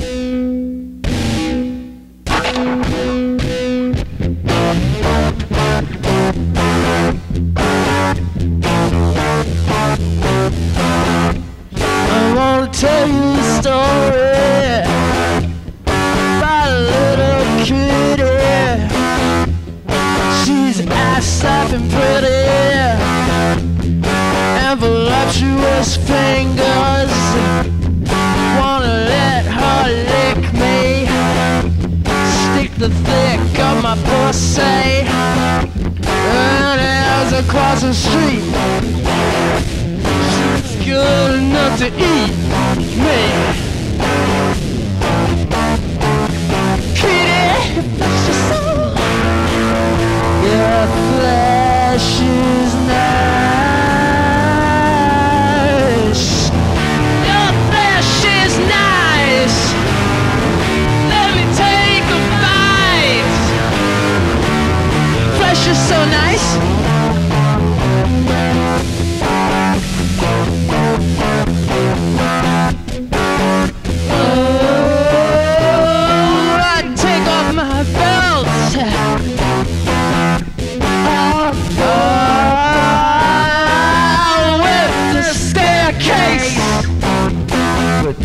I wanna tell you a story about a little kitty. She's ass-up pretty, and voluptuous fingers. the thick of my pussy And as I cross the street. She's good enough to eat me. Kitty, you're so... You're flashy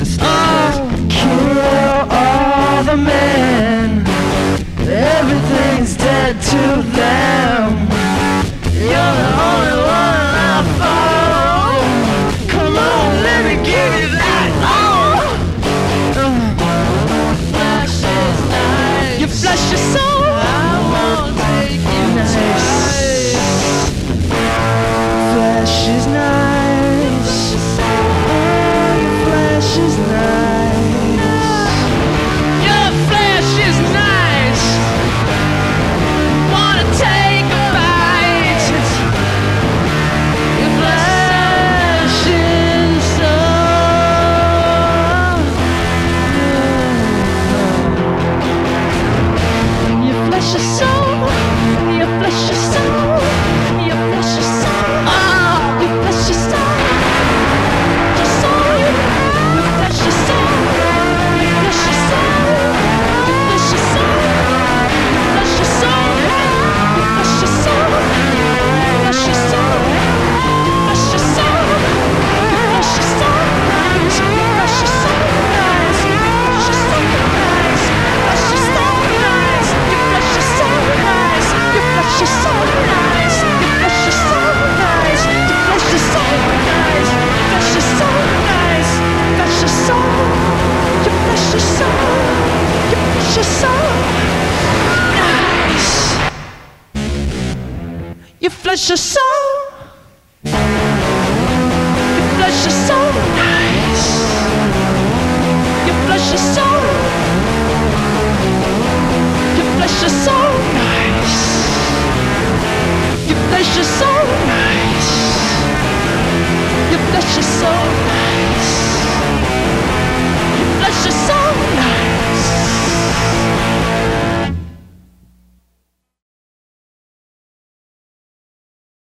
to stop oh. Kill all the men. Everything's dead to them. just so precious soul.